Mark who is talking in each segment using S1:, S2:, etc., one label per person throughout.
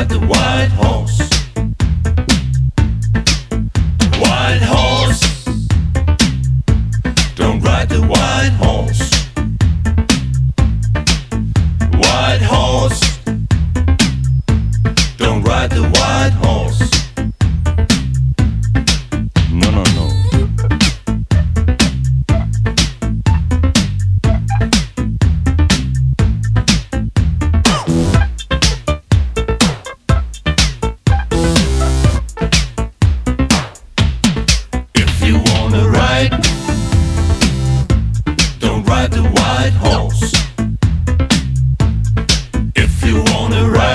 S1: ride the white horse.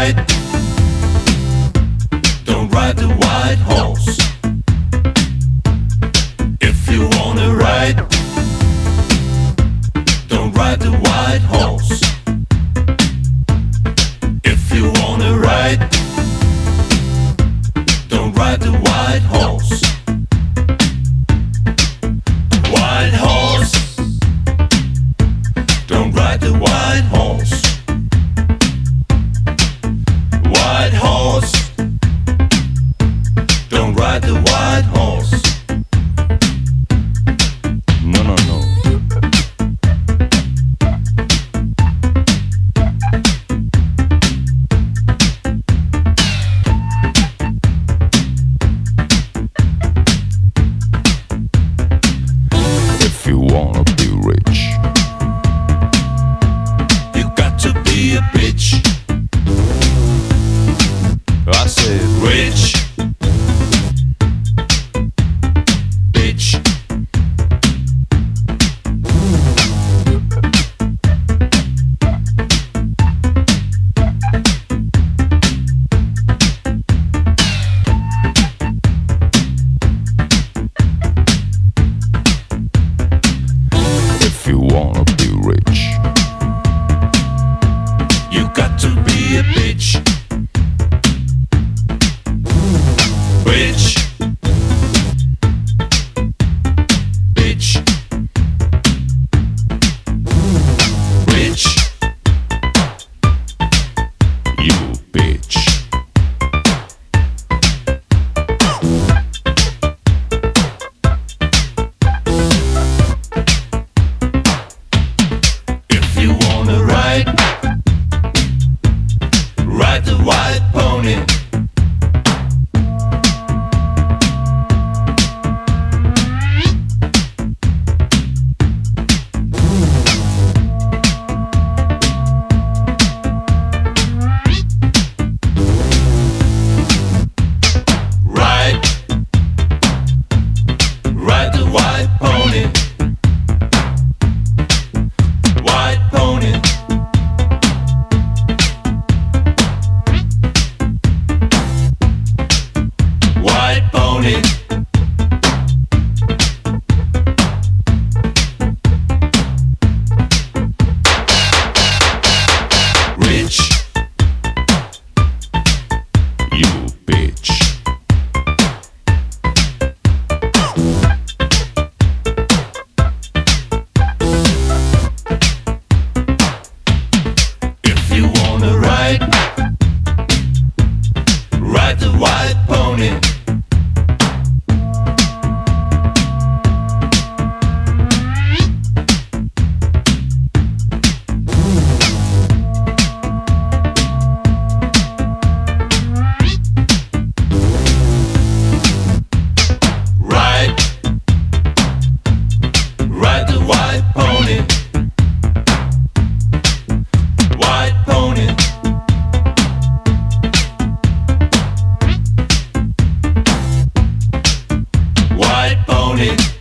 S1: ride, don't ride the white horse. If you wanna ride, don't ride the white horse. horse. Don't ride the white horse. No, no, no. If you wanna ride the white pony. it.